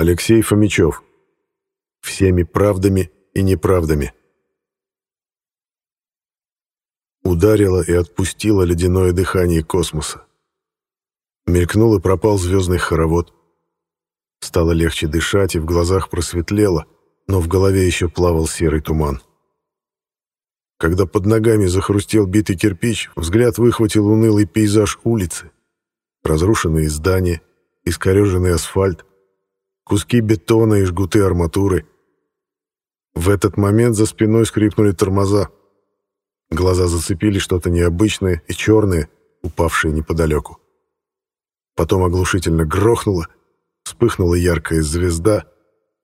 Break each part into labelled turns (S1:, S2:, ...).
S1: Алексей Фомичев. Всеми правдами и неправдами. Ударило и отпустило ледяное дыхание космоса. Мелькнул и пропал звездный хоровод. Стало легче дышать, и в глазах просветлело, но в голове еще плавал серый туман. Когда под ногами захрустел битый кирпич, взгляд выхватил унылый пейзаж улицы. Разрушенные здания, искореженный асфальт, куски бетона и жгуты арматуры. В этот момент за спиной скрипнули тормоза. Глаза зацепили что-то необычное и черное, упавшее неподалеку. Потом оглушительно грохнуло, вспыхнула яркая звезда,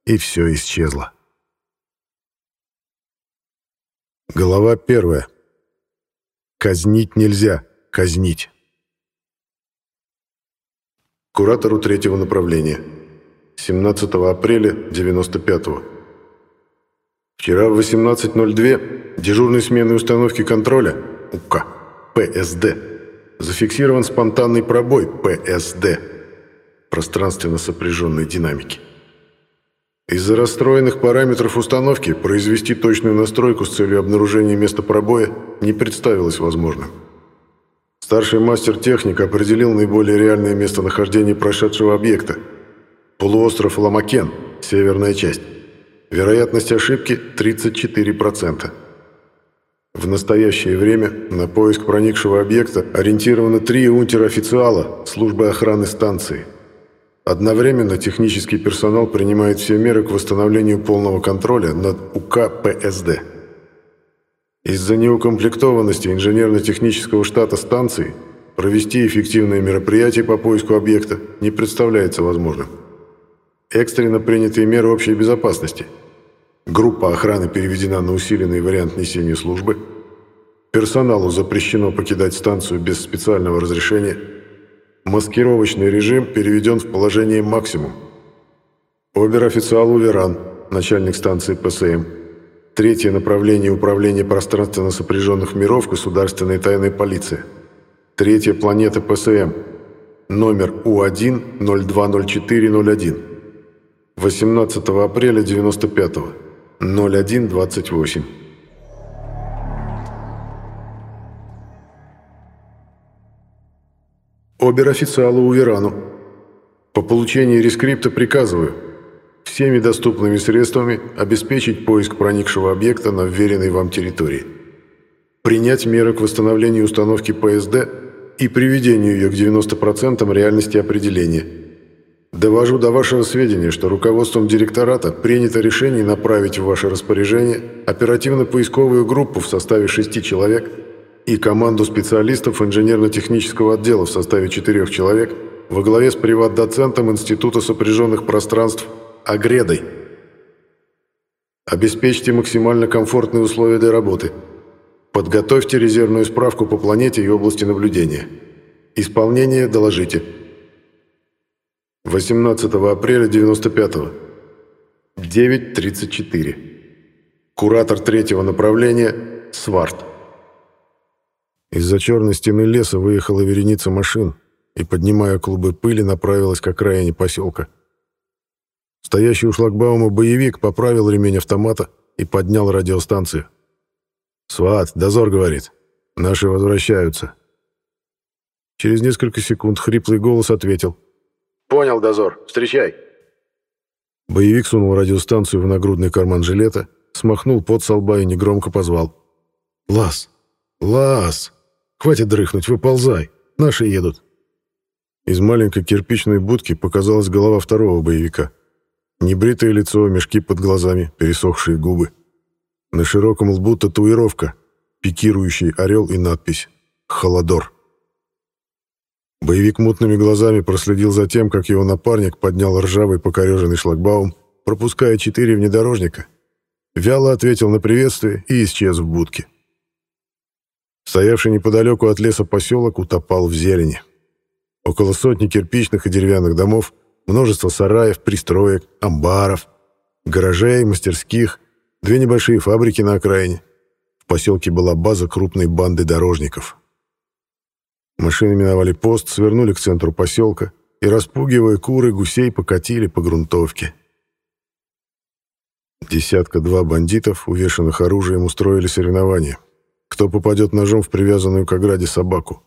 S1: и все исчезло. Глава первая. Казнить нельзя, казнить. Куратору третьего направления. 17 апреля 95-го. Вчера в 18.02 дежурной смены установки контроля УК ПСД зафиксирован спонтанный пробой ПСД пространственно сопряженной динамики. Из-за расстроенных параметров установки произвести точную настройку с целью обнаружения места пробоя не представилось возможным. Старший мастер-техник определил наиболее реальное местонахождение прошедшего объекта. Полуостров Ламакен, северная часть. Вероятность ошибки 34%. В настоящее время на поиск проникшего объекта ориентировано три унтер-официала службы охраны станции – Одновременно технический персонал принимает все меры к восстановлению полного контроля над УК ПСД. Из-за неукомплектованности инженерно-технического штата станции провести эффективные мероприятия по поиску объекта не представляется возможным. Экстренно принятые меры общей безопасности. Группа охраны переведена на усиленный вариант несения службы. Персоналу запрещено покидать станцию без специального разрешения – Маскировочный режим переведен в положение максимум. Обер-официал Уверан, начальник станции ПСМ. Третье направление управления пространственно сопряженных миров Государственной тайной полиции. Третья планета ПСМ. Номер У1 020401. 18 апреля 95 0128. Обер-официалу Уверану. По получении рескрипта приказываю всеми доступными средствами обеспечить поиск проникшего объекта на вверенной вам территории. Принять меры к восстановлению установки ПСД и приведению ее к 90% реальности определения. Довожу до вашего сведения, что руководством директората принято решение направить в ваше распоряжение оперативно-поисковую группу в составе шести человек – и команду специалистов инженерно-технического отдела в составе четырех человек во главе с приват-доцентом Института сопряженных пространств Агредой. Обеспечьте максимально комфортные условия для работы. Подготовьте резервную справку по планете и области наблюдения. Исполнение доложите. 18 апреля 95 -го. 9.34. Куратор третьего направления Сварт. Из-за черной стены леса выехала вереница машин и, поднимая клубы пыли, направилась к окраине поселка. Стоящий у шлагбаума боевик поправил ремень автомата и поднял радиостанцию. «Сват, дозор, — говорит, — наши возвращаются». Через несколько секунд хриплый голос ответил.
S2: «Понял, дозор, встречай».
S1: Боевик сунул радиостанцию в нагрудный карман жилета, смахнул пот со лба и негромко позвал. «Лас! Лас!» Хватит дрыхнуть, выползай. Наши едут. Из маленькой кирпичной будки показалась голова второго боевика. Небритое лицо, мешки под глазами, пересохшие губы. На широком лбу татуировка, пикирующий орел и надпись «Холодор». Боевик мутными глазами проследил за тем, как его напарник поднял ржавый покореженный шлагбаум, пропуская четыре внедорожника. Вяло ответил на приветствие и исчез в будке. Стоявший неподалеку от леса поселок утопал в зелени. Около сотни кирпичных и деревянных домов, множество сараев, пристроек, амбаров, гаражей, мастерских, две небольшие фабрики на окраине. В поселке была база крупной банды дорожников. Машины миновали пост, свернули к центру поселка, и, распугивая куры, гусей покатили по грунтовке. Десятка-два бандитов, увешанных оружием, устроили соревнование. Кто попадет ножом в привязанную к ограде собаку.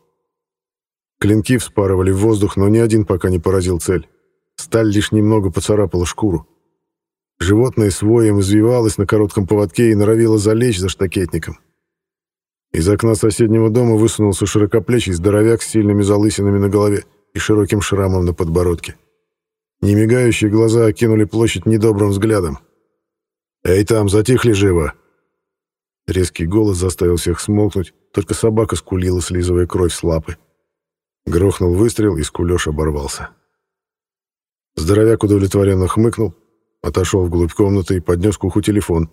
S1: Клинки вспарывали в воздух, но ни один пока не поразил цель. Сталь лишь немного поцарапала шкуру. Животное с воем извивалось на коротком поводке и норовило залечь за штакетником. Из окна соседнего дома высунулся широкоплечий здоровяк с сильными залысинами на голове и широким шрамом на подбородке. Немигающие глаза окинули площадь недобрым взглядом. «Эй, там, затихли живо!» Резкий голос заставил всех смолкнуть, только собака скулила, слизывая кровь с лапы. Грохнул выстрел, и скулёж оборвался. Здоровяк удовлетворенно хмыкнул, отошел вглубь комнаты и поднес к уху телефон.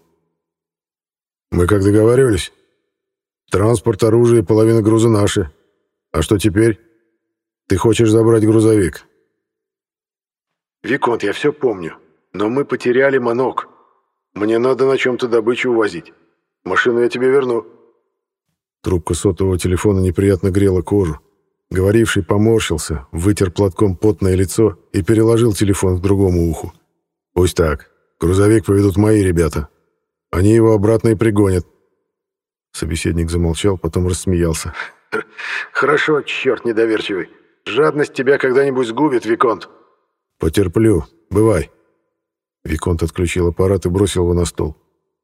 S1: «Мы как договаривались. Транспорт, оружие половина груза наши. А что теперь? Ты хочешь забрать грузовик?» «Виконт, я все помню. Но мы потеряли манок. Мне надо на чем-то добычу увозить. Машину я тебе верну». Трубка сотового телефона неприятно грела кожу. Говоривший поморщился, вытер платком потное лицо и переложил телефон к другому уху. «Пусть так. Грузовик поведут мои ребята. Они его обратно и пригонят». Собеседник замолчал, потом рассмеялся. «Хорошо, черт недоверчивый. Жадность тебя когда-нибудь сгубит, Виконт». «Потерплю. Бывай». Виконт отключил аппарат и бросил его на стол.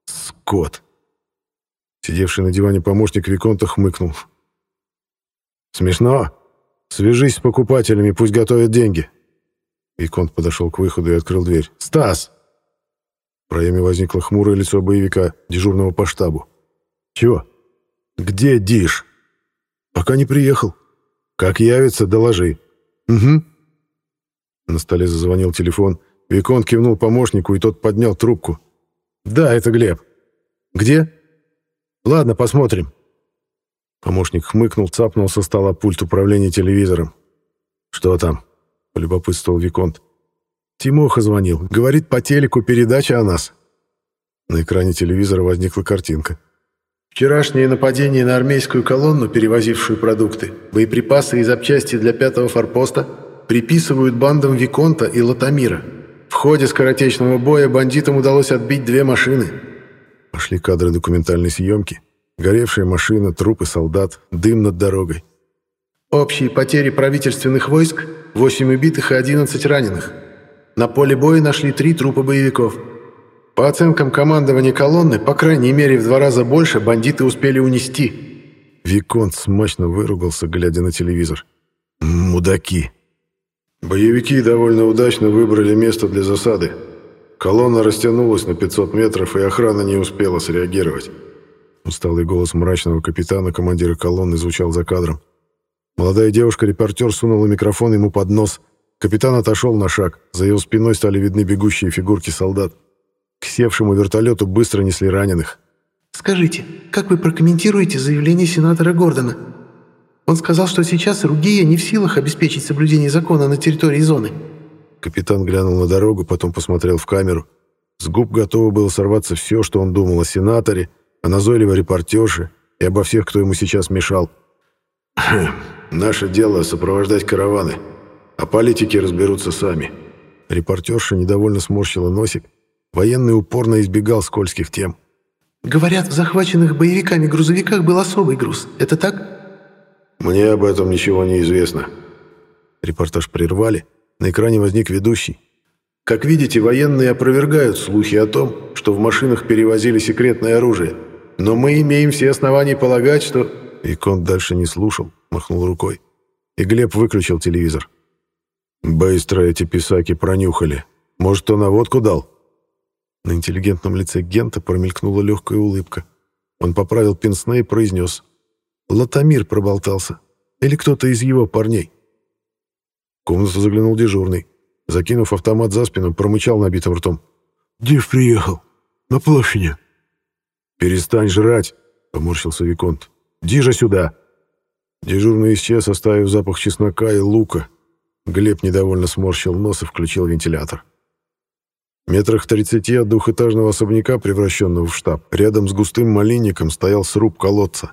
S1: «Скот!» Сидевший на диване помощник Виконта хмыкнул. «Смешно? Свяжись с покупателями, пусть готовят деньги». Виконт подошел к выходу и открыл дверь. «Стас!» В проеме возникло хмурое лицо боевика, дежурного по штабу. «Чего? Где Диш?» «Пока не приехал. Как явится, доложи». «Угу». На столе зазвонил телефон. Виконт кивнул помощнику, и тот поднял трубку. «Да, это Глеб». «Где?» «Ладно, посмотрим». Помощник хмыкнул, цапнул со стола пульт управления телевизором. «Что там?» — полюбопытствовал Виконт. «Тимоха звонил. Говорит, по телеку передача о нас». На экране телевизора возникла картинка. Вчерашнее нападение на армейскую колонну, перевозившую продукты, боеприпасы и запчасти для пятого форпоста, приписывают бандам Виконта и Латамира. В ходе скоротечного боя бандитам удалось отбить две машины. Пошли кадры документальной съемки. Горевшая машина, трупы солдат, дым над дорогой. Общие потери правительственных войск – 8 убитых и 11 раненых. На поле боя нашли три трупа боевиков. По оценкам командования колонны, по крайней мере в два раза больше бандиты успели унести. Виконт смачно выругался, глядя на телевизор. «Мудаки!» Боевики довольно удачно выбрали место для засады. Колонна растянулась на 500 метров, и охрана не успела среагировать. Усталый голос мрачного капитана, командира колонны, звучал за кадром. Молодая девушка-репортер сунула микрофон ему под нос. Капитан отошел на шаг. За его спиной стали видны бегущие фигурки солдат. Севшему вертолету быстро несли раненых.
S3: «Скажите, как вы прокомментируете заявление сенатора Гордона? Он сказал, что сейчас Ругия не в силах обеспечить соблюдение закона на территории зоны».
S1: Капитан глянул на дорогу, потом посмотрел в камеру. С губ готово было сорваться все, что он думал о сенаторе, о назойливой репортерше и обо всех, кто ему сейчас мешал. «Наше дело — сопровождать караваны, а политики разберутся сами». Репортерша недовольно сморщила носик. Военный упорно избегал скользких тем.
S3: «Говорят, в захваченных боевиками грузовиках был особый груз. Это так?»
S1: «Мне об этом ничего не известно». Репортаж прервали. На экране возник ведущий. Как видите, военные опровергают слухи о том, что в машинах перевозили секретное оружие. Но мы имеем все основания полагать, что...» Виконт дальше не слушал, махнул рукой. И Глеб выключил телевизор. «Быстро эти писаки пронюхали. Может, кто наводку дал?» На интеллигентном лице Гента промелькнула легкая улыбка. Он поправил пенсне и произнес. «Латамир проболтался. Или кто-то из его парней». В комнату заглянул дежурный. Закинув автомат за спину, промычал набитым ртом. «Див приехал. На площади». «Перестань жрать», — поморщился Виконт. «Дижа сюда!» Дежурный исчез, оставив запах чеснока и лука. Глеб недовольно сморщил нос и включил вентилятор. Метрах тридцати от двухэтажного особняка, превращенного в штаб, рядом с густым малинником стоял сруб колодца.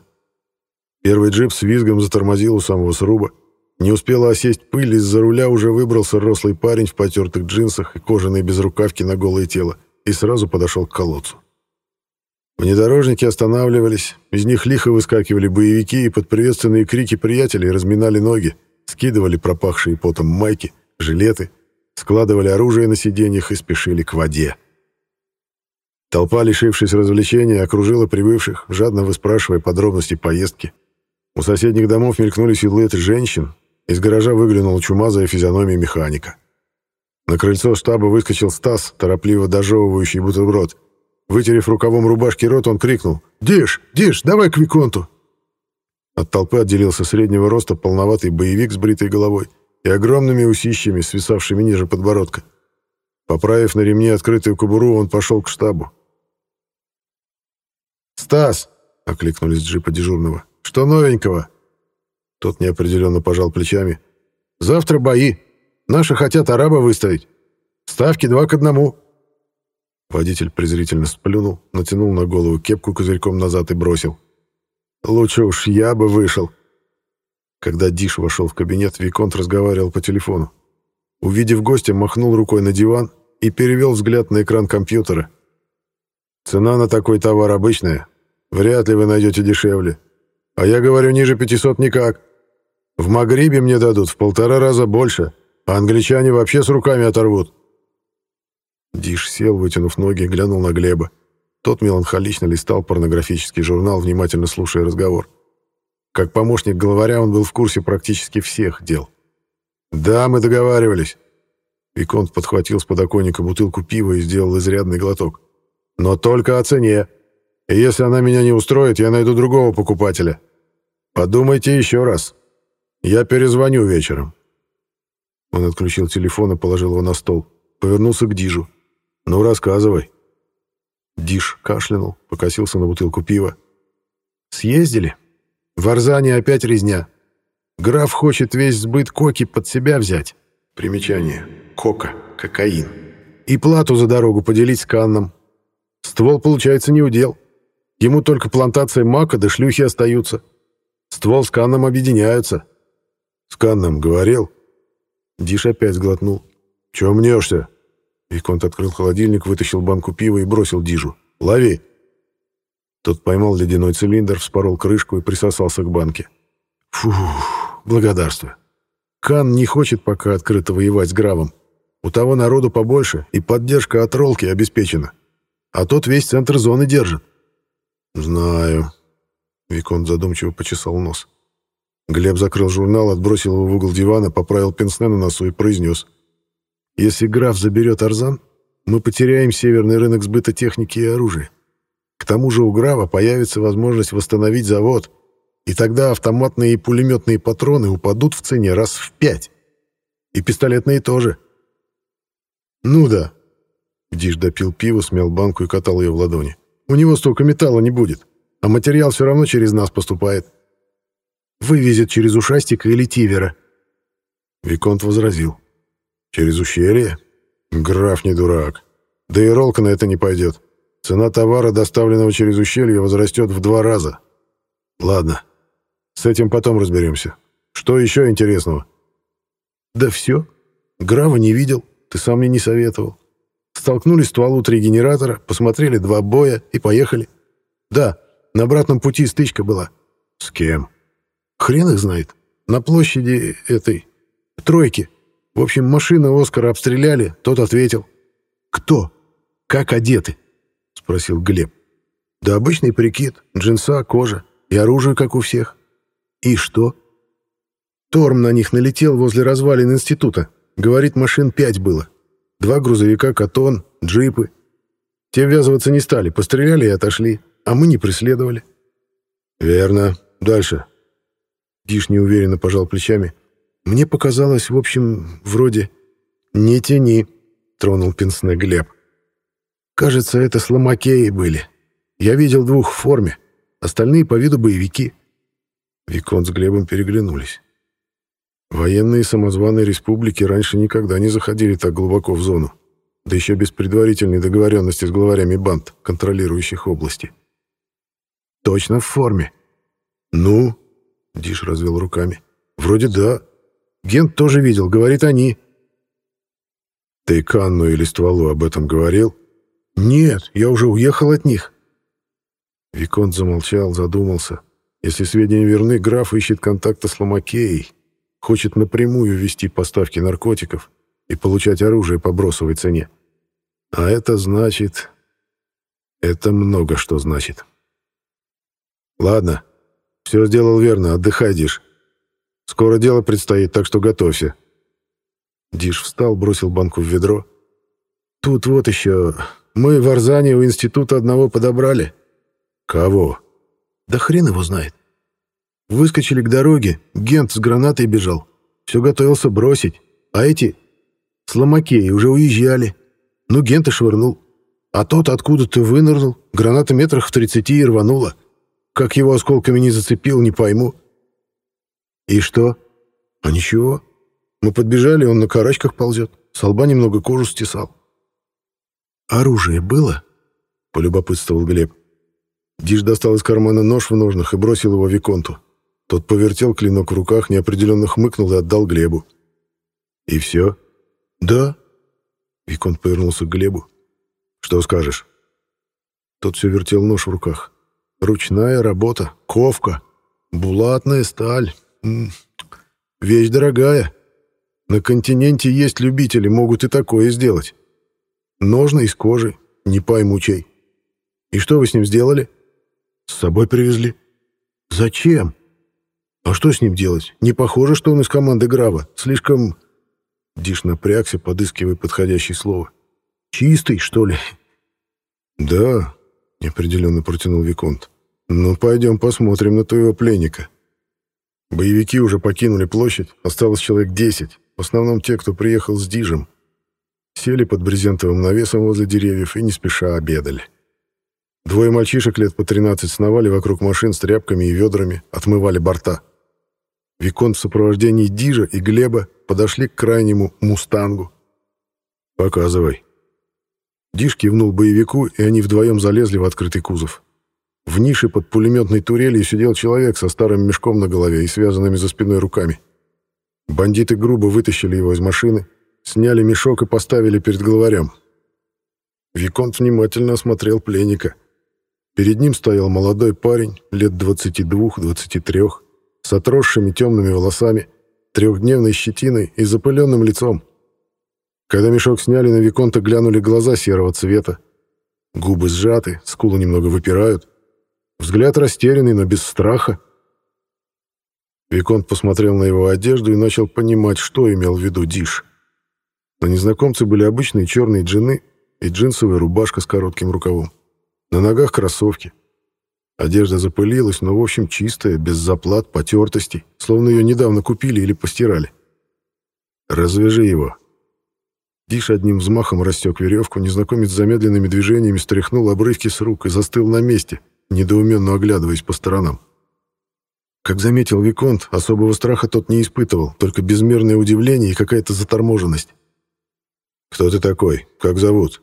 S1: Первый джип с визгом затормозил у самого сруба. Не успела осесть пыль, из-за руля уже выбрался рослый парень в потертых джинсах и кожаной безрукавке на голое тело и сразу подошел к колодцу. Внедорожники останавливались, из них лихо выскакивали боевики и под приветственные крики приятелей разминали ноги, скидывали пропахшие потом майки, жилеты, складывали оружие на сиденьях и спешили к воде. Толпа, лишившись развлечения, окружила прибывших, жадно выспрашивая подробности поездки. У соседних домов мелькнули силуэты женщин, из гаража выглянула чумазая физиономия механика. На крыльцо штаба выскочил Стас, торопливо дожевывающий бутерброд — Вытерев рукавом рубашки рот, он крикнул «Диш, Диш, давай к Виконту!» От толпы отделился среднего роста полноватый боевик с бритой головой и огромными усищами, свисавшими ниже подбородка. Поправив на ремне открытую кобуру, он пошел к штабу. «Стас!» — окликнулись джипа дежурного. «Что новенького?» Тот неопределенно пожал плечами. «Завтра бои. Наши хотят араба выставить. Ставки два к одному». Водитель презрительно сплюнул, натянул на голову кепку козырьком назад и бросил. «Лучше уж я бы вышел». Когда Диш вошел в кабинет, Виконт разговаривал по телефону. Увидев гостя, махнул рукой на диван и перевел взгляд на экран компьютера. «Цена на такой товар обычная. Вряд ли вы найдете дешевле. А я говорю, ниже 500 никак. В Магрибе мне дадут в полтора раза больше, а англичане вообще с руками оторвут. Диш сел, вытянув ноги, глянул на Глеба. Тот меланхолично листал порнографический журнал, внимательно слушая разговор. Как помощник главаря он был в курсе практически всех дел. «Да, мы договаривались». Виконт подхватил с подоконника бутылку пива и сделал изрядный глоток. «Но только о цене. И если она меня не устроит, я найду другого покупателя. Подумайте еще раз. Я перезвоню вечером». Он отключил телефон и положил его на стол. Повернулся к Дижу. «Ну, рассказывай». Диш кашлянул, покосился на бутылку пива. «Съездили. В Арзане опять резня. Граф хочет весь сбыт коки под себя взять. Примечание. Кока. Кокаин. И плату за дорогу поделить с Канном. Ствол, получается, не удел. Ему только плантация мака да шлюхи остаются. Ствол с Канном объединяются. С Канном говорил?» Диш опять сглотнул. «Чего мнешься?» Виконт открыл холодильник, вытащил банку пива и бросил Дижу. «Лови!» Тот поймал ледяной цилиндр, вспорол крышку и присосался к банке. «Фух, благодарствую. Кан не хочет пока открыто воевать с Гравом. У того народу побольше, и поддержка от Ролки обеспечена. А тот весь центр зоны держит». «Знаю». Виконт задумчиво почесал нос. Глеб закрыл журнал, отбросил его в угол дивана, поправил пенсне на носу и произнес. Если граф заберет Арзан, мы потеряем северный рынок сбыта техники и оружия. К тому же у Грава появится возможность восстановить завод, и тогда автоматные и пулеметные патроны упадут в цене раз в пять. И пистолетные тоже. Ну да. Диш допил пиво, смял банку и катал ее в ладони. У него столько металла не будет, а материал все равно через нас поступает. Вывезет через ушастика или тивера. Виконт возразил. Через ущелье? Граф не дурак. Да и ролка на это не пойдет. Цена товара, доставленного через ущелье, возрастет в два раза. Ладно, с этим потом разберемся. Что еще интересного? Да все. Грава не видел, ты сам мне не советовал. Столкнулись стволу три генератора, посмотрели два боя и поехали. Да, на обратном пути стычка была. С кем? Хрен их знает. На площади этой... Тройки. В общем, машину Оскара обстреляли, тот ответил. «Кто? Как одеты?» — спросил Глеб. «Да обычный прикид, джинса, кожа и оружие, как у всех». «И что?» Торм на них налетел возле развалин института. Говорит, машин пять было. Два грузовика «Катон», джипы. Те ввязываться не стали, постреляли и отошли, а мы не преследовали. «Верно. Дальше». Диш неуверенно пожал плечами. Мне показалось, в общем, вроде «Не тяни», — тронул пенсне Глеб. «Кажется, это сломакеи были. Я видел двух в форме, остальные по виду боевики». Викон с Глебом переглянулись. Военные самозваные республики раньше никогда не заходили так глубоко в зону, да еще без предварительной договоренности с главарями банд, контролирующих области. «Точно в форме?» «Ну?» — Диш развел руками. «Вроде да.
S4: Гент тоже видел, говорит они.
S1: Ты Канну или стволу об этом говорил?
S4: Нет, я уже уехал от них.
S1: Виконт замолчал, задумался. Если сведения верны, граф ищет контакта с Ломакеей, хочет напрямую вести поставки наркотиков и получать оружие по бросовой цене. А это значит... Это много что значит. Ладно, все сделал верно, отдыхай, Диш. Скоро дело предстоит, так что готовься. Диш встал, бросил банку в ведро. Тут вот еще... Мы в Арзане у института одного подобрали. Кого?
S4: Да хрен его знает. Выскочили к дороге, Гент с гранатой бежал. Все готовился бросить. А эти с Ломакеей уже уезжали. Ну, Гента швырнул. А тот откуда-то вынырнул, граната метрах в тридцати и рванула. Как его осколками не зацепил, не пойму. И что? А ничего. Мы подбежали, он на карачках ползет. С лба немного кожу стесал. «Оружие было?» — полюбопытствовал Глеб. Диш достал из кармана нож в ножнах и бросил его Виконту. Тот повертел клинок в руках, неопределенно хмыкнул и отдал Глебу. «И все?» «Да». Виконт повернулся к Глебу. «Что скажешь?» Тот все вертел нож в руках. «Ручная работа, ковка, булатная сталь. Вещь дорогая. На континенте есть любители, могут и такое сделать. Ножны из кожи, не пойму чей. И что вы с ним сделали?» «С собой привезли». «Зачем?» «А что с ним делать? Не похоже, что он из команды Грава. Слишком...» Диш напрягся, подыскивая подходящее слово. «Чистый, что ли?» «Да», — неопределенно протянул Виконт. «Ну, пойдем посмотрим на твоего пленника». Боевики уже покинули площадь, осталось человек десять, в основном те, кто приехал с Дижем. Сели под брезентовым навесом возле деревьев и не спеша обедали. Двое мальчишек лет по 13 сновали вокруг машин с тряпками и ведрами, отмывали борта. Виконт в сопровождении Дижа и Глеба подошли к крайнему «Мустангу». «Показывай». Диж кивнул боевику, и они вдвоем залезли в открытый кузов. В нише под пулеметной турелью сидел человек со старым мешком на голове и связанными за спиной руками. Бандиты грубо вытащили его из машины, сняли мешок и поставили перед главарем. Виконт внимательно осмотрел пленника. Перед ним стоял молодой парень, лет 22-23, с отросшими темными волосами, трехдневной щетиной и запыленным лицом. Когда мешок сняли, на Виконта глянули глаза серого цвета. Губы сжаты, скулы немного выпирают. Взгляд растерянный, но без страха. Виконт посмотрел на его одежду и начал понимать, что имел в виду Диш. На незнакомце были обычные черные джины и джинсовая рубашка с коротким рукавом. На ногах кроссовки. Одежда запылилась, но в общем чистая, без заплат, потертостей, словно ее недавно купили или постирали. «Развяжи его». Диш одним взмахом растек веревку, незнакомец замедленными движениями стряхнул обрывки с рук и застыл на месте, недоуменно оглядываясь по сторонам. Как заметил Виконт, особого страха тот не испытывал, только безмерное удивление и какая-то заторможенность. «Кто ты такой? Как зовут?»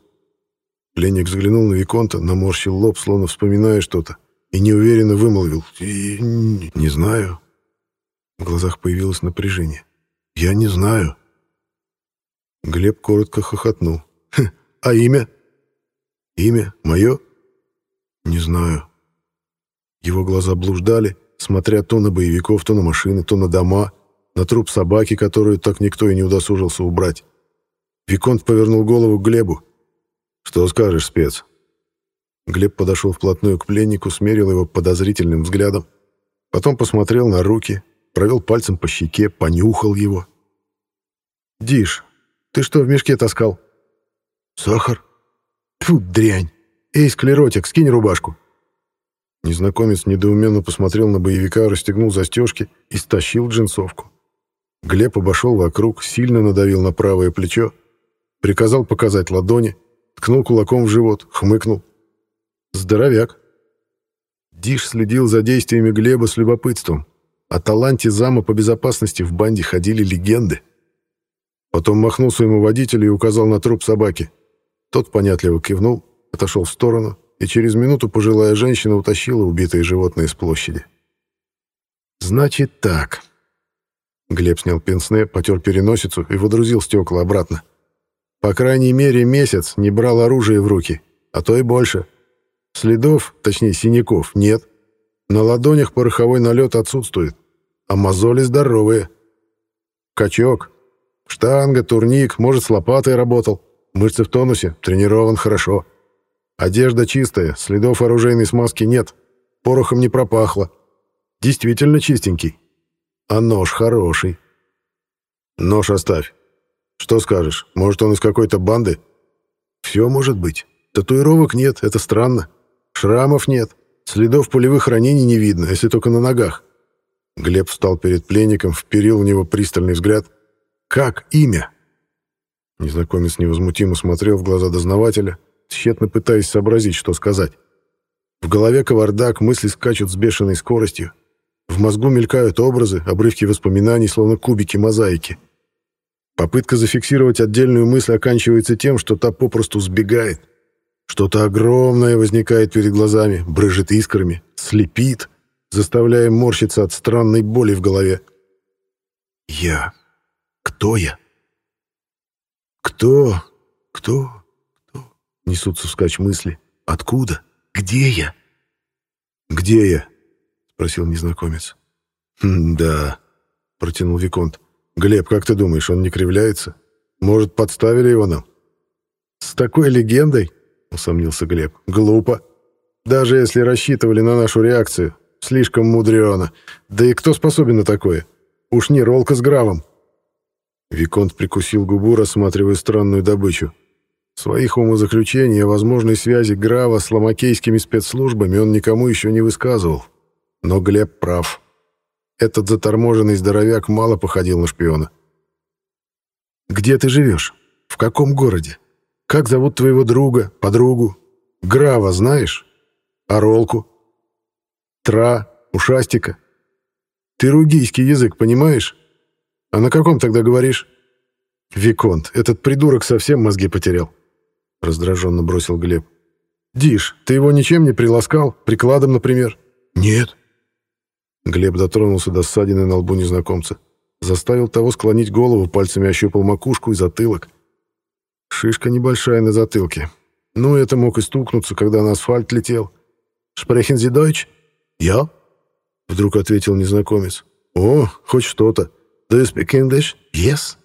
S4: Пленник взглянул на Виконта, наморщил лоб, словно вспоминая что-то и неуверенно вымолвил. И, «Не знаю». В глазах появилось напряжение. «Я не знаю». Глеб коротко хохотнул. «А имя?» «Имя? Мое?» «Не знаю». Его глаза блуждали, смотря то на боевиков, то на машины, то на дома, на труп собаки, которую так никто и не удосужился убрать. Виконт повернул голову к Глебу. «Что скажешь, спец?» Глеб подошел вплотную к пленнику, смерил его подозрительным взглядом. Потом посмотрел на руки, провел пальцем по щеке, понюхал его. «Диш, ты что в мешке таскал?» «Сахар?» «Тьфу, дрянь! Эй, склеротик, скинь рубашку!» Незнакомец недоуменно посмотрел на боевика, расстегнул застежки и стащил джинсовку. Глеб обошел вокруг, сильно надавил на правое плечо, приказал показать ладони, ткнул кулаком в живот, хмыкнул. Здоровяк. Диш следил за действиями Глеба с любопытством. О таланте зама по безопасности в банде ходили легенды. Потом махнул своему водителю и указал на труп собаки. Тот понятливо кивнул, отошел в сторону, и через минуту пожилая женщина утащила убитое животное с площади. «Значит так.
S1: Глеб снял пенсне, потер переносицу и водрузил стекла обратно. По крайней мере, месяц не брал оружие в руки, а то и больше. Следов, точнее синяков, нет. На ладонях пороховой налет отсутствует, а мозоли здоровые. Качок, штанга, турник, может, с лопатой работал. Мышцы в тонусе, тренирован хорошо. Одежда чистая, следов оружейной смазки нет. Порохом не пропахло. Действительно чистенький. А нож хороший. Нож оставь. Что скажешь? Может, он из какой-то банды? Все может быть. Татуировок нет, это странно. Шрамов нет. Следов полевых ранений не видно, если только на ногах. Глеб встал перед пленником, вперил в него пристальный взгляд. «Как имя?» Незнакомец невозмутимо смотрел в глаза дознавателя, тщетно пытаясь сообразить, что сказать. В голове кавардак, мысли скачут с бешеной скоростью. В мозгу мелькают образы, обрывки воспоминаний, словно кубики мозаики. Попытка зафиксировать отдельную мысль оканчивается тем, что та попросту сбегает. Что-то огромное возникает перед глазами, брыжет искрами, слепит, заставляя морщиться от странной боли в голове. «Я? Кто я?» «Кто? Кто? Кто?» Несутся вскачь мысли. «Откуда? Где я?» «Где я?» спросил незнакомец. «Хм, «Да», — протянул Виконт. «Глеб, как ты думаешь, он не кривляется? Может, подставили его нам?» «С такой легендой?» — усомнился Глеб. «Глупо. Даже если рассчитывали на нашу реакцию, слишком мудрено. Да и кто способен на такое? Уж не ролка с гравом». Виконт прикусил губу, рассматривая странную добычу. Своих умозаключений о возможной связи Грава с ломакейскими спецслужбами он никому еще не высказывал. Но Глеб прав. Этот заторможенный здоровяк мало походил на шпиона. «Где ты живешь? В каком городе? Как зовут твоего друга, подругу? Грава знаешь? А Ролку? Тра, Ушастика? Ты ругийский язык понимаешь? А на каком тогда говоришь?» «Виконт, этот придурок совсем мозги потерял», — раздраженно бросил Глеб. «Диш, ты его ничем не приласкал? Прикладом, например?» «Нет», Глеб дотронулся до ссадины на лбу незнакомца. Заставил того склонить голову, пальцами ощупал макушку и затылок. Шишка небольшая на затылке. Ну, это мог и стукнуться, когда на асфальт летел. «Sprechen Sie Deutsch?» «Я?» — вдруг ответил незнакомец. «О, хоть что-то. Do you speak English?» «Yes».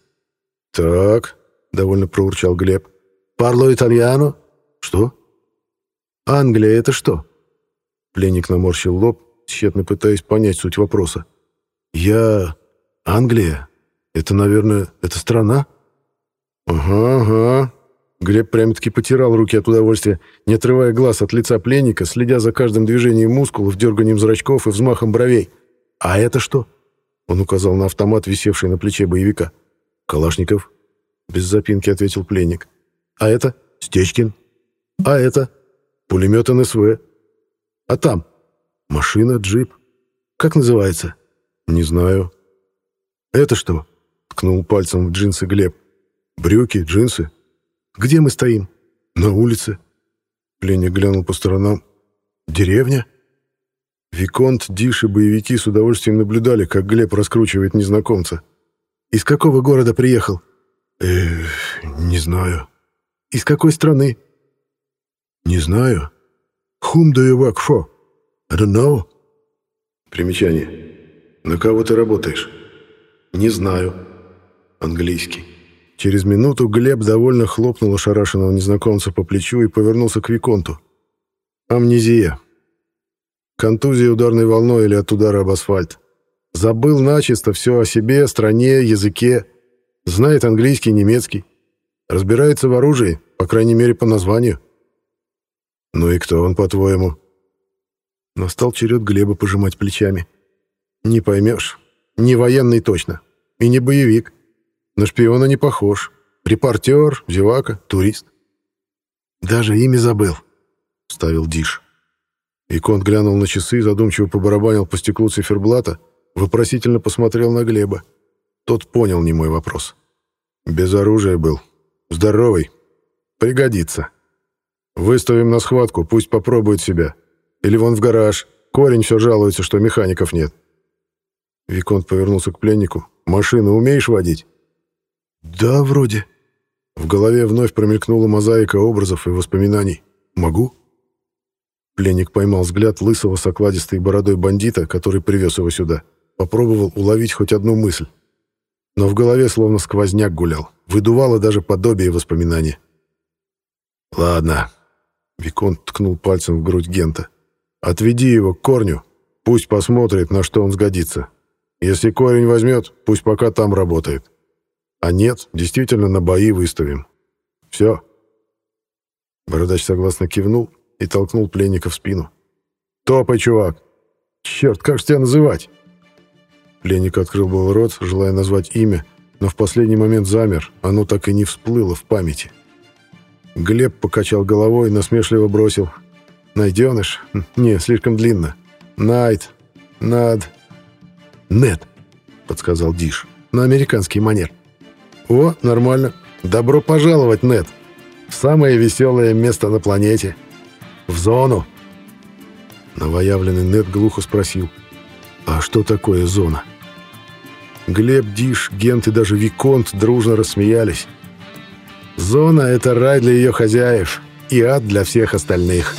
S1: «Так», — довольно проурчал Глеб. «Парло итальяно?» «Что?» «Англия — это что?» Пленник наморщил лоб, тщетно пытаясь понять суть вопроса. «Я... Англия? Это, наверное, это страна?» «Ага, ага». Глеб прямо-таки потирал руки от удовольствия, не отрывая глаз от лица пленника, следя за каждым движением мускулов, дерганием зрачков и взмахом бровей. «А это что?» Он указал на автомат, висевший на плече боевика. «Калашников?» Без запинки ответил пленник. «А это?» «Стечкин». «А это?» «Пулемет НСВ». «А там?» Машина, джип. Как называется? Не знаю. Это что? Ткнул пальцем в джинсы Глеб. Брюки, джинсы. Где мы стоим? На улице. Пленник глянул по сторонам. Деревня? Виконт, Диш и боевики с удовольствием наблюдали, как Глеб раскручивает незнакомца. «Из какого города приехал?» «Эх, не знаю». «Из какой страны?» «Не знаю». «Whom do you work for?» I don't know. Примечание. На кого ты работаешь? Не знаю. Английский. Через минуту Глеб довольно хлопнул ошарашенного незнакомца по плечу и повернулся к Виконту. Амнезия. Контузия ударной волной или от удара об асфальт. Забыл начисто все о себе, стране, языке. Знает английский, немецкий. Разбирается в оружии, по крайней мере, по названию. Ну и кто он, по-твоему? Настал черед Глеба пожимать плечами. «Не поймешь. Не военный точно. И не боевик. На шпиона не похож. Репортер, зевака, турист». «Даже имя забыл», — вставил Диш. Иконт глянул на часы, задумчиво побарабанил по стеклу циферблата, вопросительно посмотрел на Глеба. Тот понял не мой вопрос. «Без оружия был. Здоровый. Пригодится. Выставим на схватку, пусть попробует себя. Или вон в гараж. Корень все жалуется, что механиков нет». Виконт повернулся к пленнику. машину умеешь водить?»
S4: «Да, вроде».
S1: В голове вновь промелькнула мозаика образов и воспоминаний. «Могу?» Пленник поймал взгляд лысого с окладистой бородой бандита, который привез его сюда. Попробовал уловить хоть одну мысль. Но в голове словно сквозняк гулял. Выдувало даже подобие воспоминания. «Ладно». Виконт ткнул пальцем в грудь Гента. «Отведи его к корню. Пусть посмотрит, на что он сгодится. Если корень возьмет, пусть пока там работает. А нет, действительно на бои выставим. Все». Бородач согласно кивнул и толкнул пленника в спину. «Топай, чувак! Черт, как же тебя называть?» Пленник открыл был рот, желая назвать имя, но в последний момент замер, оно так и не всплыло в памяти. Глеб покачал головой и насмешливо бросил. «Найденыш? Не, слишком длинно. Найт. Над...» «Нет», — подсказал Диш, — «на американский манер». «О, нормально. Добро пожаловать, Нет. В самое веселое место на планете. В зону». Новоявленный Нет глухо спросил. «А что такое зона?» Глеб, Диш, Гент и даже Виконт дружно рассмеялись. «Зона — это рай для ее хозяев и ад для всех остальных».